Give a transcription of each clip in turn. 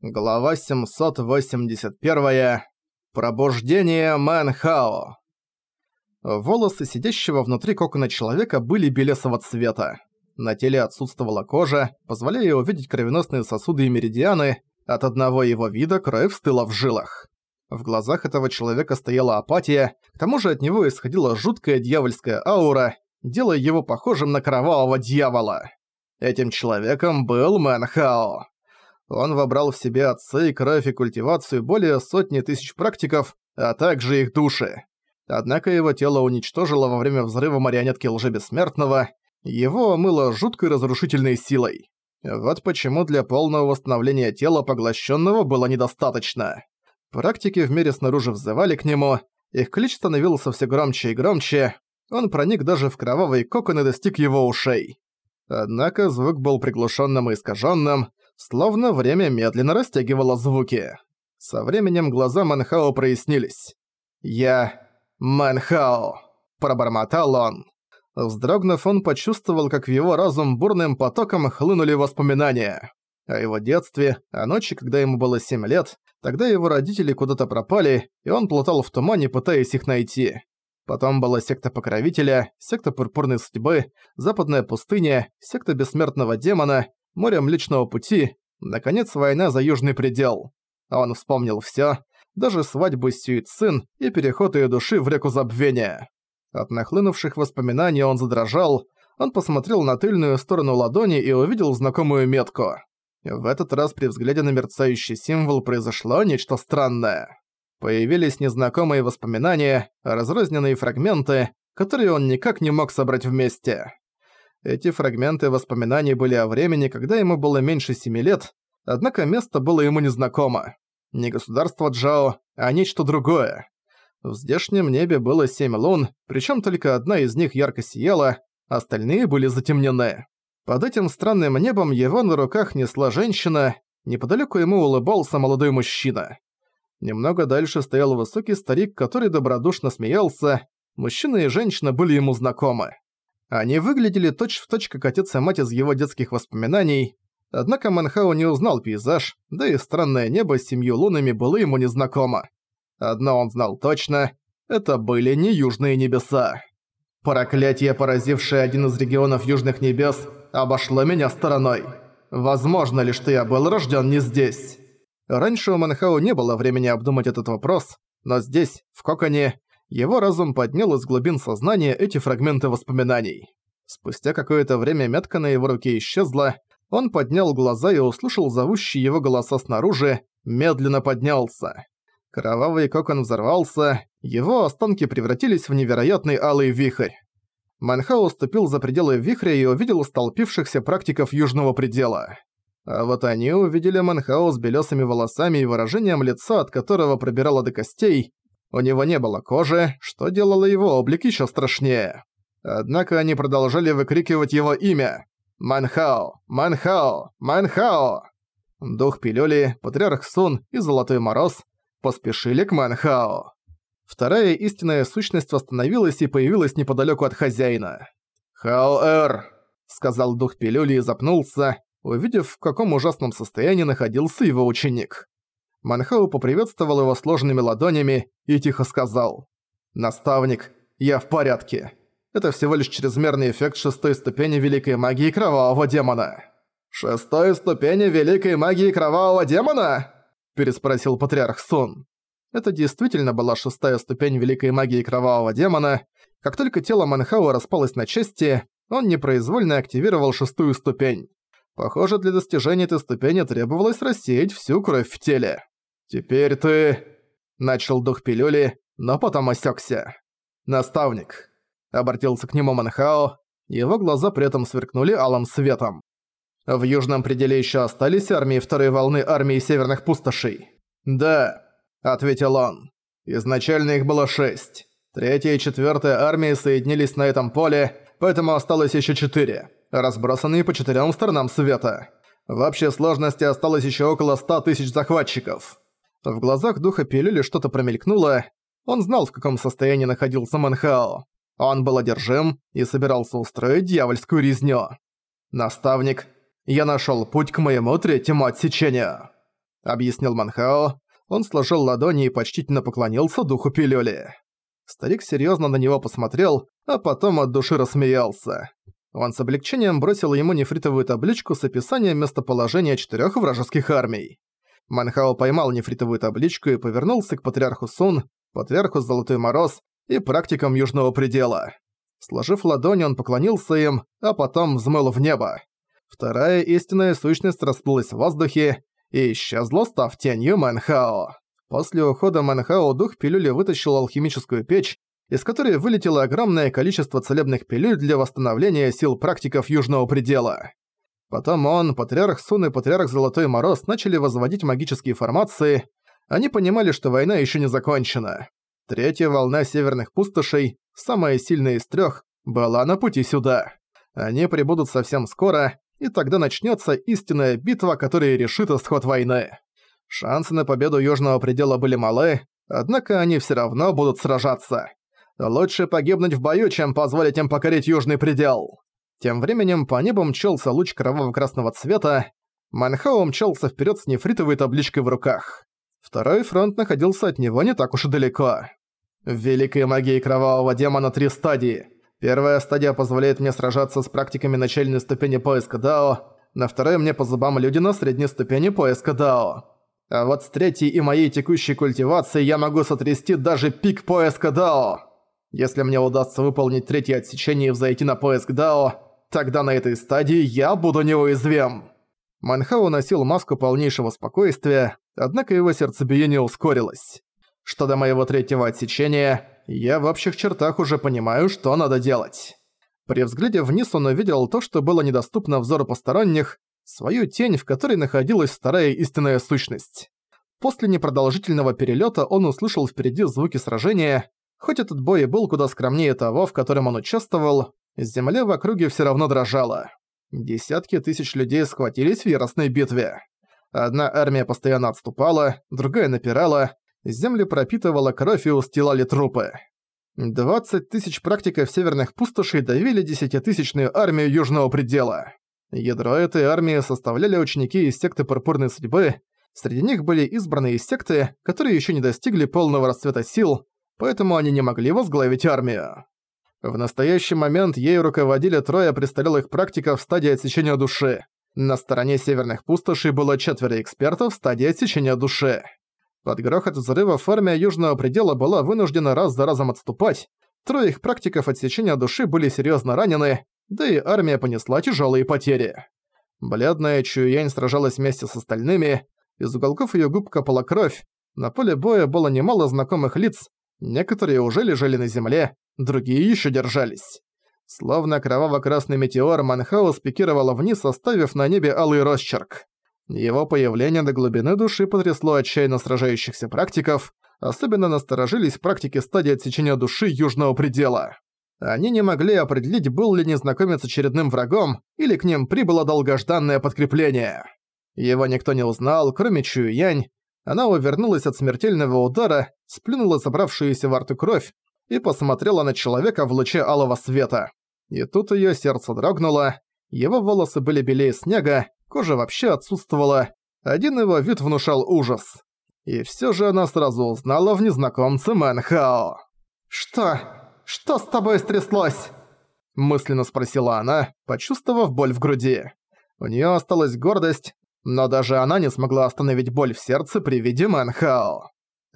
Глава 781. Пробуждение Мэнхао. Волосы сидящего внутри кокона человека были белесого цвета. На теле отсутствовала кожа, позволяя увидеть кровеносные сосуды и меридианы, от одного его вида кровь стыла в жилах. В глазах этого человека стояла апатия, к тому же от него исходила жуткая дьявольская аура, делая его похожим на кровавого дьявола. Этим человеком был Мэнхао. Он вобрал в себя отцы, кровь и культивацию более сотни тысяч практиков, а также их души. Однако его тело уничтожило во время взрыва марионетки Лжебессмертного, его омыло жуткой разрушительной силой. Вот почему для полного восстановления тела поглощенного было недостаточно. Практики в мире снаружи взывали к нему, их клич становился все громче и громче, он проник даже в кровавый кокон и достиг его ушей. Однако звук был приглушенным и искаженным, словно время медленно растягивало звуки. Со временем глаза Манхао прояснились. «Я... Манхао», – пробормотал он. Вздрогнув, он почувствовал, как в его разум бурным потоком хлынули воспоминания. О его детстве, о ночи, когда ему было 7 лет, тогда его родители куда-то пропали, и он плутал в тумане, пытаясь их найти. Потом была секта Покровителя, секта Пурпурной Судьбы, Западная Пустыня, секта Бессмертного Демона, море Млечного Пути, наконец, война за Южный Предел. Он вспомнил всё, даже свадьбу с Сюицин и переход её души в реку Забвения. От нахлынувших воспоминаний он задрожал, он посмотрел на тыльную сторону ладони и увидел знакомую метку. В этот раз при взгляде на мерцающий символ произошло нечто странное. Появились незнакомые воспоминания, разрозненные фрагменты, которые он никак не мог собрать вместе. Эти фрагменты воспоминаний были о времени, когда ему было меньше семи лет, однако место было ему незнакомо. Не государство Джао, а нечто другое. В здешнем небе было семь лун, причем только одна из них ярко сияла, остальные были затемнены. Под этим странным небом его на руках несла женщина, неподалеку ему улыбался молодой мужчина. Немного дальше стоял высокий старик, который добродушно смеялся. Мужчина и женщина были ему знакомы. Они выглядели точь-в-точь точь как отец и мать из его детских воспоминаний, однако Манхау не узнал пейзаж, да и странное небо с семью лунами было ему незнакомо. Одно он знал точно – это были не южные небеса. Проклятие, поразившее один из регионов южных небес, обошло меня стороной. Возможно ли, что я был рожден не здесь? Раньше у Манхау не было времени обдумать этот вопрос, но здесь, в Коконе, его разум поднял из глубин сознания эти фрагменты воспоминаний. Спустя какое-то время метка на его руке исчезла, он поднял глаза и услышал зовущие его голоса снаружи, медленно поднялся. Кровавый кокон взорвался, его останки превратились в невероятный алый вихрь. Манхау ступил за пределы вихря и увидел столпившихся практиков Южного Предела. А вот они увидели Манхау с белесыми волосами и выражением лица, от которого пробирало до костей, у него не было кожи, что делало его облик еще страшнее. Однако они продолжали выкрикивать его имя. «Манхао! Манхао! Манхао!» Дух пилюли, Патриарх Сун и Золотой Мороз поспешили к Манхао. Вторая истинная сущность восстановилась и появилась неподалеку от хозяина. «Хао-эр!» — сказал дух пилюли и запнулся, увидев, в каком ужасном состоянии находился его ученик. Манхау поприветствовал его сложными ладонями и тихо сказал. «Наставник, я в порядке. Это всего лишь чрезмерный эффект шестой ступени Великой Магии Кровавого Демона». «Шестой ступени Великой Магии Кровавого Демона?» переспросил Патриарх Сун. Это действительно была шестая ступень Великой Магии Кровавого Демона. Как только тело Манхау распалось на части, он непроизвольно активировал шестую ступень. Похоже, для достижения этой ступени требовалось рассеять всю кровь в теле. «Теперь ты...» – начал дух пилюли, но потом осекся. «Наставник», – обратился к нему Манхао, его глаза при этом сверкнули алым светом. В южном пределе еще остались армии второй волны армии Северных Пустошей. «Да», – ответил он. «Изначально их было шесть. Третья и четвертая армии соединились на этом поле, поэтому осталось еще четыре разбросанные по четырем сторонам света. В общей сложности осталось еще около ста тысяч захватчиков. В глазах духа пилюли что-то промелькнуло. Он знал, в каком состоянии находился Манхао. Он был одержим и собирался устроить дьявольскую резню. «Наставник, я нашел путь к моему третьему отсечению». — объяснил Манхао. Он сложил ладони и почтительно поклонился духу пилюли. Старик серьезно на него посмотрел, а потом от души рассмеялся. Он с облегчением бросил ему нефритовую табличку с описанием местоположения четырех вражеских армий. Манхао поймал нефритовую табличку и повернулся к патриарху Сун, патриарху Золотой Мороз и практикам Южного Предела. Сложив ладони, он поклонился им, а потом взмыл в небо. Вторая истинная сущность расплылась в воздухе и исчезла, став тенью Манхао. После ухода Манхао дух пилюли вытащил алхимическую печь, из которой вылетело огромное количество целебных пилюль для восстановления сил практиков Южного Предела. Потом он, Патриарх Сун и Патриарх Золотой Мороз начали возводить магические формации. Они понимали, что война еще не закончена. Третья волна северных пустошей, самая сильная из трех, была на пути сюда. Они прибудут совсем скоро, и тогда начнется истинная битва, которая решит исход войны. Шансы на победу Южного Предела были малы, однако они все равно будут сражаться. Лучше погибнуть в бою, чем позволить им покорить Южный Предел. Тем временем по небу мчался луч кроваво-красного цвета, Манхау мчался вперед с нефритовой табличкой в руках. Второй фронт находился от него не так уж и далеко. В Великой магии Кровавого Демона три стадии. Первая стадия позволяет мне сражаться с практиками начальной ступени поиска Дао, на второй мне по зубам люди на средней ступени поиска Дао. А вот с третьей и моей текущей культивацией я могу сотрясти даже пик поиска Дао. Если мне удастся выполнить третье отсечение и взойти на поиск Дао, тогда на этой стадии я буду неуязвим. Манхау носил маску полнейшего спокойствия, однако его сердцебиение ускорилось. Что до моего третьего отсечения, я в общих чертах уже понимаю, что надо делать. При взгляде вниз он увидел то, что было недоступно взору посторонних, свою тень, в которой находилась вторая истинная сущность. После непродолжительного перелета он услышал впереди звуки сражения, хоть этот бой и был куда скромнее того, в котором он участвовал, земля в округе все равно дрожала. Десятки тысяч людей схватились в яростной битве. Одна армия постоянно отступала, другая напирала, земли пропитывала кровь и устилали трупы. 20 тысяч практиков северных пустошей давили десятитысячную армию Южного Предела. Ядро этой армии составляли ученики из секты Пурпурной Судьбы, среди них были избранные из секты, которые еще не достигли полного расцвета сил, поэтому они не могли возглавить армию. В настоящий момент ею руководили трое престарелых практиков в стадии отсечения души. На стороне северных пустошей было четверо экспертов в стадии отсечения души. Под грохот взрывов армия Южного Предела была вынуждена раз за разом отступать. Трое их практиков отсечения души были серьезно ранены, да и армия понесла тяжелые потери. Бледная Чуянь сражалась вместе с остальными, из уголков ее губ капала кровь, на поле боя было немало знакомых лиц, некоторые уже лежали на земле, другие еще держались. Словно кроваво-красный метеор, Манхаус пикировала вниз, оставив на небе алый росчерк. Его появление до глубины души потрясло отчаянно сражающихся практиков, особенно насторожились практики стадии отсечения души Южного Предела. Они не могли определить, был ли незнакомец очередным врагом, или к ним прибыло долгожданное подкрепление. Его никто не узнал, кроме Чую Янь. Она увернулась от смертельного удара, сплюнула собравшуюся во рту кровь и посмотрела на человека в луче алого света. И тут её сердце дрогнуло, его волосы были белее снега, кожа вообще отсутствовала, один его вид внушал ужас. И всё же она сразу узнала в незнакомце Мэнхао. «Что? Что с тобой стряслось?» Мысленно спросила она, почувствовав боль в груди. У неё осталась гордость, но даже она не смогла остановить боль в сердце при виде Мэнхао.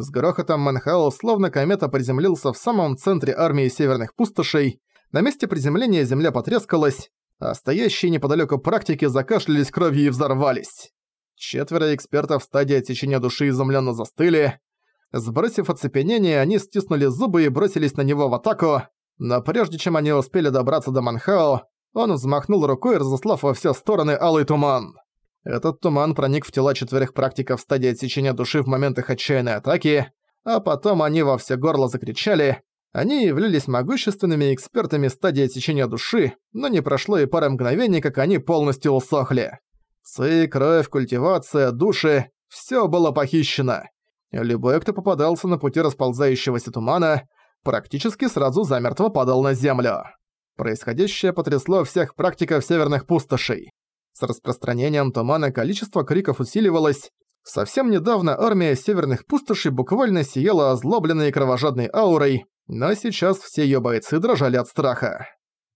С грохотом Мэнхао словно комета приземлился в самом центре армии северных пустошей, на месте приземления земля потрескалась, а стоящие неподалеку практики закашлялись кровью и взорвались. Четверо экспертов в стадии отсечения души изумленно застыли. Сбросив оцепенение, они стиснули зубы и бросились на него в атаку, но прежде чем они успели добраться до Манхао, он взмахнул рукой, разослав во все стороны алый туман. Этот туман проник в тела четверых практиков стадии отсечения души в момент их отчаянной атаки, а потом они во все горло закричали, они являлись могущественными экспертами стадии отсечения души, но не прошло и пары мгновений, как они полностью усохли. Ци, кровь, культивация, души – всё было похищено. Любой, кто попадался на пути расползающегося тумана, практически сразу замертво падал на землю. Происходящее потрясло всех практиков северных пустошей. С распространением тумана количество криков усиливалось, Совсем недавно армия северных пустошей буквально сияла озлобленной кровожадной аурой, но сейчас все её бойцы дрожали от страха.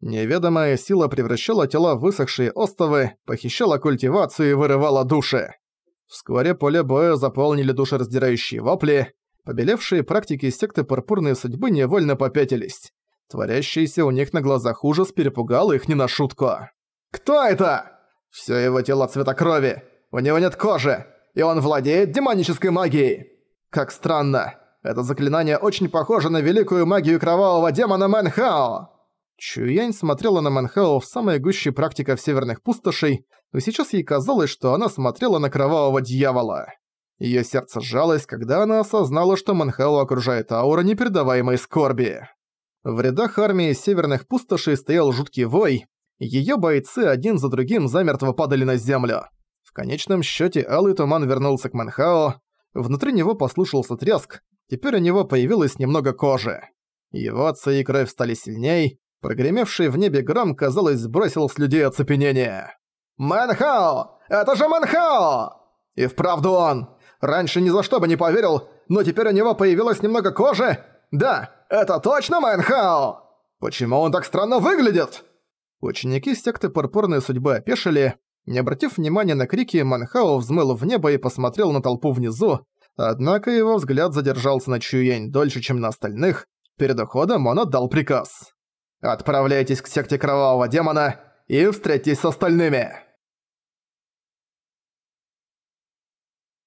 Неведомая сила превращала тела в высохшие остовы, похищала культивацию и вырывала души. Вскоре поле боя заполнили душераздирающие вопли, побелевшие практики секты Пурпурной Судьбы невольно попятились. Творящийся у них на глазах ужас перепугал их не на шутку. «Кто это?» «Всё его тело цвета крови, у него нет кожи, и он владеет демонической магией!» «Как странно, это заклинание очень похоже на великую магию кровавого демона Мэнхао!» Чуянь смотрела на Манхао в самой гуще практика в северных пустошей, но сейчас ей казалось, что она смотрела на кровавого дьявола. Её сердце сжалось, когда она осознала, что Манхао окружает аура непередаваемой скорби. В рядах армии северных пустошей стоял жуткий вой, её бойцы один за другим замертво падали на землю. В конечном счёте алый туман вернулся к Манхао, внутри него послышался треск, теперь у него появилось немного кожи. Его отцы и кровь стали сильней, Прогремевший в небе гром, казалось, сбросил с людей оцепенение. «Мэнхао! Это же Мэнхао!» «И вправду он! Раньше ни за что бы не поверил, но теперь у него появилось немного кожи! Да, это точно Мэнхао! Почему он так странно выглядит?» Ученики секты Пурпурной Судьбы опешили. Не обратив внимания на крики, Манхао взмыл в небо и посмотрел на толпу внизу, однако его взгляд задержался на Чуянь дольше, чем на остальных. Перед уходом он отдал приказ. Отправляйтесь к секте Кровавого Демона и встретитесь с остальными!»